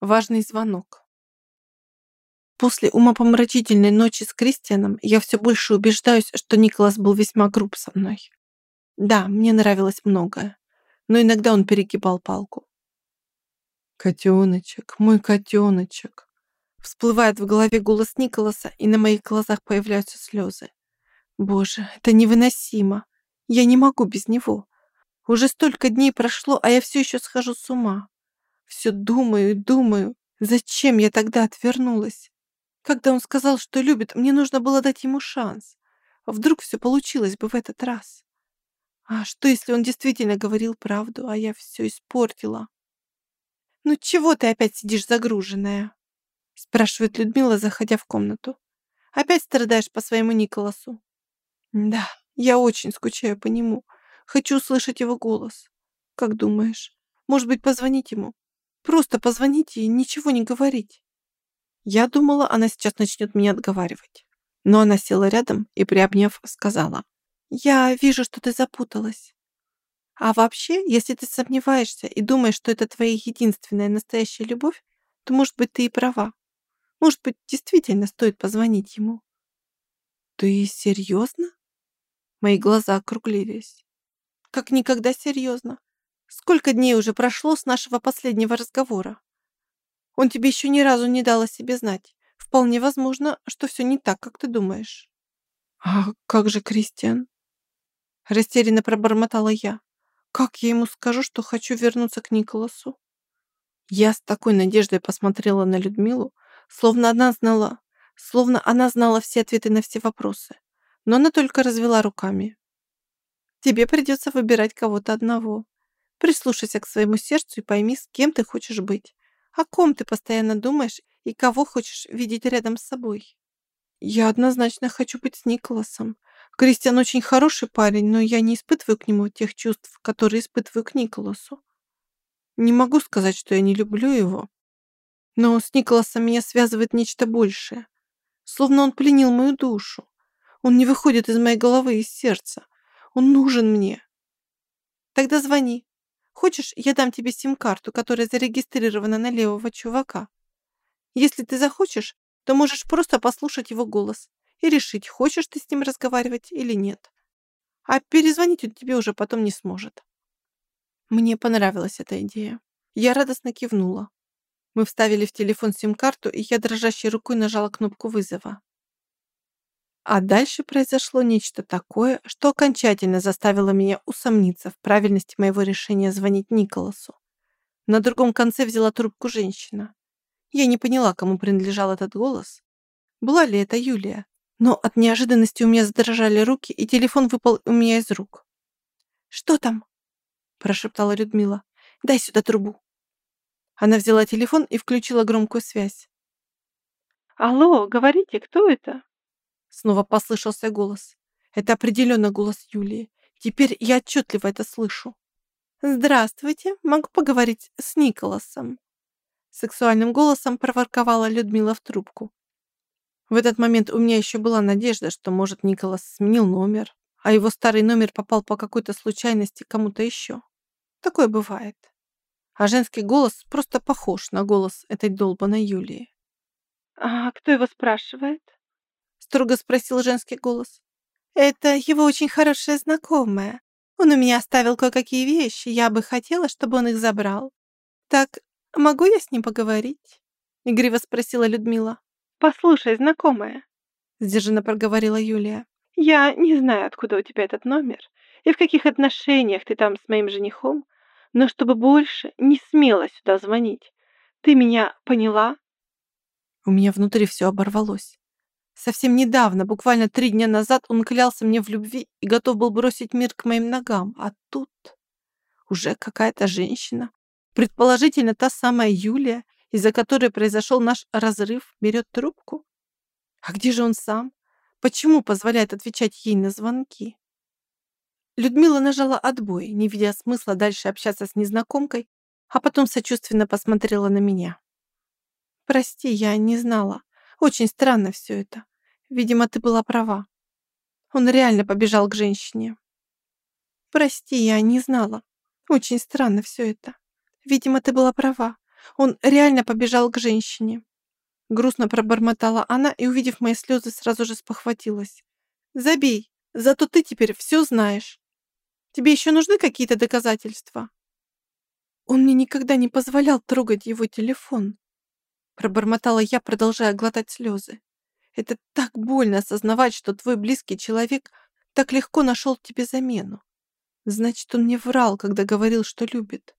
Важный звонок. После умопомрачительной ночи с Кристианом я все больше убеждаюсь, что Николас был весьма груб со мной. Да, мне нравилось многое, но иногда он перегибал палку. «Котеночек, мой котеночек!» Всплывает в голове голос Николаса, и на моих глазах появляются слезы. Боже, это невыносимо. Я не могу без него. Уже столько дней прошло, а я все еще схожу с ума. Все думаю и думаю, зачем я тогда отвернулась? Когда он сказал, что любит, мне нужно было дать ему шанс. Вдруг все получилось бы в этот раз. А что, если он действительно говорил правду, а я все испортила? «Ну чего ты опять сидишь загруженная?» спрашивает Людмила, заходя в комнату. «Опять страдаешь по своему Николасу?» «Да, я очень скучаю по нему. Хочу услышать его голос. Как думаешь, может быть, позвонить ему? Просто позвоните и ничего не говорить. Я думала, она сейчас начнет меня отговаривать. Но она села рядом и, приобняв, сказала. «Я вижу, что ты запуталась. А вообще, если ты сомневаешься и думаешь, что это твоя единственная настоящая любовь, то, может быть, ты и права. Может быть, действительно стоит позвонить ему». «Ты серьезно?» Мои глаза округлились. «Как никогда серьезно. Сколько дней уже прошло с нашего последнего разговора? Он тебе еще ни разу не дал о себе знать. Вполне возможно, что все не так, как ты думаешь. А как же Кристиан? Растерянно пробормотала я. Как я ему скажу, что хочу вернуться к Николасу? Я с такой надеждой посмотрела на Людмилу, словно она знала, словно она знала все ответы на все вопросы. Но она только развела руками. Тебе придется выбирать кого-то одного. Прислушайся к своему сердцу и пойми, с кем ты хочешь быть. О ком ты постоянно думаешь и кого хочешь видеть рядом с собой. Я однозначно хочу быть с Николасом. Кристиан очень хороший парень, но я не испытываю к нему тех чувств, которые испытываю к Николасу. Не могу сказать, что я не люблю его, но с Николасом меня связывает нечто большее. Словно он пленил мою душу. Он не выходит из моей головы и из сердца. Он нужен мне. Тогда звони. Хочешь, я дам тебе сим-карту, которая зарегистрирована на левого чувака? Если ты захочешь, то можешь просто послушать его голос и решить, хочешь ты с ним разговаривать или нет. А перезвонить он тебе уже потом не сможет. Мне понравилась эта идея. Я радостно кивнула. Мы вставили в телефон сим-карту, и я дрожащей рукой нажала кнопку вызова. А дальше произошло нечто такое, что окончательно заставило меня усомниться в правильности моего решения звонить Николасу. На другом конце взяла трубку женщина. Я не поняла, кому принадлежал этот голос. Была ли это Юлия? Но от неожиданности у меня задрожали руки, и телефон выпал у меня из рук. «Что там?» – прошептала Людмила. «Дай сюда трубу». Она взяла телефон и включила громкую связь. «Алло, говорите, кто это?» Снова послышался голос. Это определенно голос Юлии. Теперь я отчетливо это слышу. «Здравствуйте, могу поговорить с Николасом?» Сексуальным голосом проворковала Людмила в трубку. В этот момент у меня еще была надежда, что, может, Николас сменил номер, а его старый номер попал по какой-то случайности кому-то еще. Такое бывает. А женский голос просто похож на голос этой долбаной Юлии. «А кто его спрашивает?» Строго спросил женский голос. «Это его очень хорошая знакомая. Он у меня оставил кое-какие вещи, я бы хотела, чтобы он их забрал. Так, могу я с ним поговорить?» Игриво спросила Людмила. «Послушай, знакомая», сдержанно проговорила Юлия. «Я не знаю, откуда у тебя этот номер и в каких отношениях ты там с моим женихом, но чтобы больше не смела сюда звонить. Ты меня поняла?» У меня внутри все оборвалось. Совсем недавно, буквально три дня назад, он клялся мне в любви и готов был бросить мир к моим ногам. А тут уже какая-то женщина, предположительно та самая Юлия, из-за которой произошел наш разрыв, берет трубку. А где же он сам? Почему позволяет отвечать ей на звонки? Людмила нажала отбой, не видя смысла дальше общаться с незнакомкой, а потом сочувственно посмотрела на меня. «Прости, я не знала. Очень странно все это. Видимо, ты была права. Он реально побежал к женщине. Прости, я не знала. Очень странно все это. Видимо, ты была права. Он реально побежал к женщине. Грустно пробормотала она и, увидев мои слезы, сразу же спохватилась. «Забей, зато ты теперь все знаешь. Тебе еще нужны какие-то доказательства?» Он мне никогда не позволял трогать его телефон. Пробормотала я, продолжая глотать слезы. Это так больно осознавать, что твой близкий человек так легко нашел тебе замену. Значит, он не врал, когда говорил, что любит,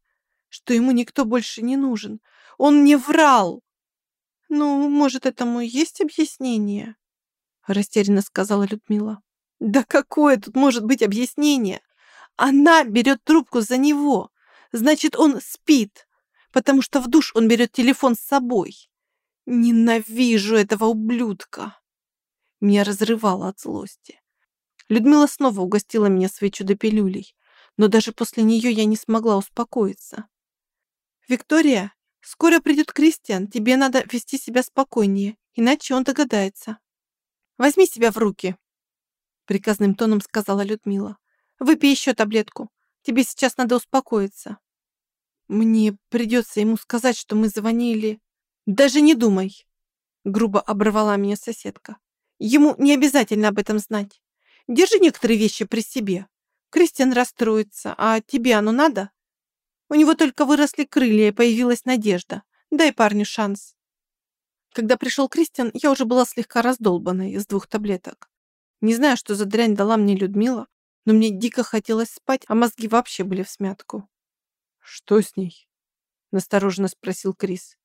что ему никто больше не нужен. Он не врал! Ну, может, этому есть объяснение? Растерянно сказала Людмила. Да какое тут может быть объяснение? Она берет трубку за него. Значит, он спит, потому что в душ он берет телефон с собой. Ненавижу этого ублюдка. Меня разрывало от злости. Людмила снова угостила меня своей чудо-пилюлей, но даже после нее я не смогла успокоиться. «Виктория, скоро придет Кристиан, тебе надо вести себя спокойнее, иначе он догадается. Возьми себя в руки», — приказным тоном сказала Людмила. «Выпей еще таблетку, тебе сейчас надо успокоиться». «Мне придется ему сказать, что мы звонили...» «Даже не думай!» Грубо оборвала меня соседка. «Ему не обязательно об этом знать. Держи некоторые вещи при себе. Кристиан расстроится, а тебе оно надо? У него только выросли крылья и появилась надежда. Дай парню шанс. Когда пришел Кристиан, я уже была слегка раздолбанной из двух таблеток. Не знаю, что за дрянь дала мне Людмила, но мне дико хотелось спать, а мозги вообще были в смятку. «Что с ней?» – настороженно спросил Крис.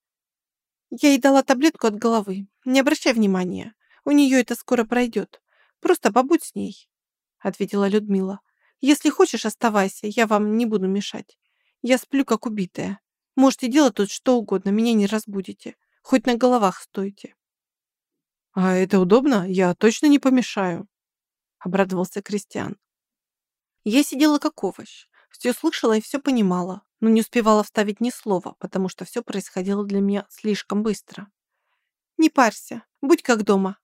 «Я ей дала таблетку от головы. Не обращай внимания. У нее это скоро пройдет. Просто побудь с ней», — ответила Людмила. «Если хочешь, оставайся, я вам не буду мешать. Я сплю, как убитая. Можете делать тут что угодно, меня не разбудите. Хоть на головах стойте». «А это удобно? Я точно не помешаю», — обрадовался Кристиан. Я сидела как овощ. Все слышала и все понимала, но не успевала вставить ни слова, потому что все происходило для меня слишком быстро. «Не парься, будь как дома»,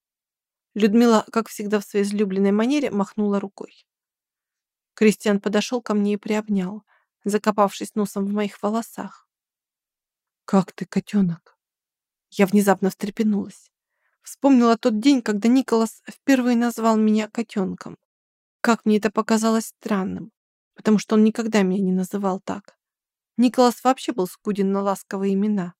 Людмила, как всегда в своей излюбленной манере, махнула рукой. Кристиан подошел ко мне и приобнял, закопавшись носом в моих волосах. «Как ты, котенок?» Я внезапно встрепенулась. Вспомнила тот день, когда Николас впервые назвал меня котенком. Как мне это показалось странным, потому что он никогда меня не называл так. Николас вообще был скуден на ласковые имена.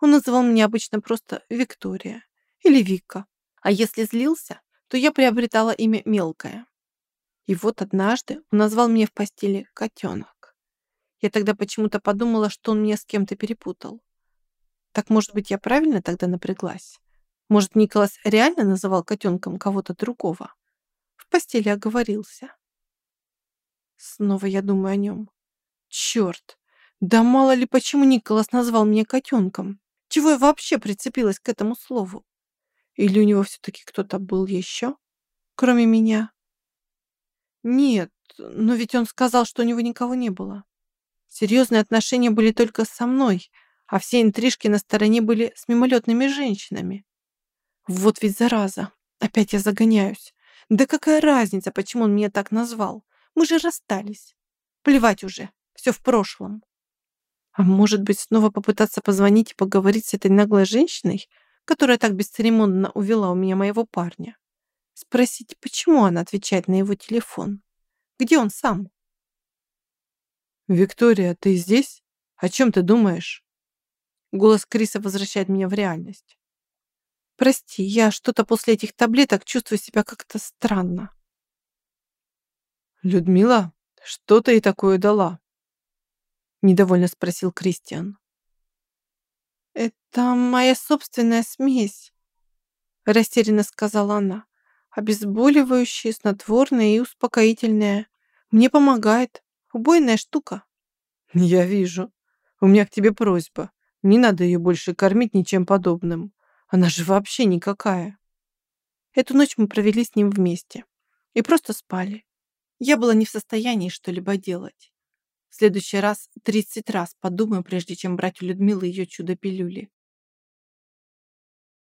Он называл меня обычно просто Виктория или Вика. А если злился, то я приобретала имя Мелкое. И вот однажды он назвал меня в постели котенок. Я тогда почему-то подумала, что он меня с кем-то перепутал. Так, может быть, я правильно тогда напряглась? Может, Николас реально называл котенком кого-то другого? В постели оговорился. Снова я думаю о нем. Черт! Да мало ли почему Николас назвал меня котенком. Чего я вообще прицепилась к этому слову? Или у него все-таки кто-то был еще, кроме меня? Нет, но ведь он сказал, что у него никого не было. Серьезные отношения были только со мной, а все интрижки на стороне были с мимолетными женщинами. Вот ведь зараза, опять я загоняюсь. Да какая разница, почему он меня так назвал? Мы же расстались. Плевать уже, все в прошлом. А может быть, снова попытаться позвонить и поговорить с этой наглой женщиной, которая так бесцеремонно увела у меня моего парня. Спросить, почему она отвечает на его телефон? Где он сам? «Виктория, ты здесь? О чем ты думаешь?» Голос Криса возвращает меня в реальность. «Прости, я что-то после этих таблеток чувствую себя как-то странно». «Людмила, что ты ей такое дала?» Недовольно спросил Кристиан. «Это моя собственная смесь», — растерянно сказала она. «Обезболивающее, снотворное и успокоительное. Мне помогает. Убойная штука». «Я вижу. У меня к тебе просьба. Не надо ее больше кормить ничем подобным. Она же вообще никакая». Эту ночь мы провели с ним вместе и просто спали. Я была не в состоянии что-либо делать. В следующий раз 30 раз подумаю, прежде чем брать у Людмилы ее чудо-пилюли.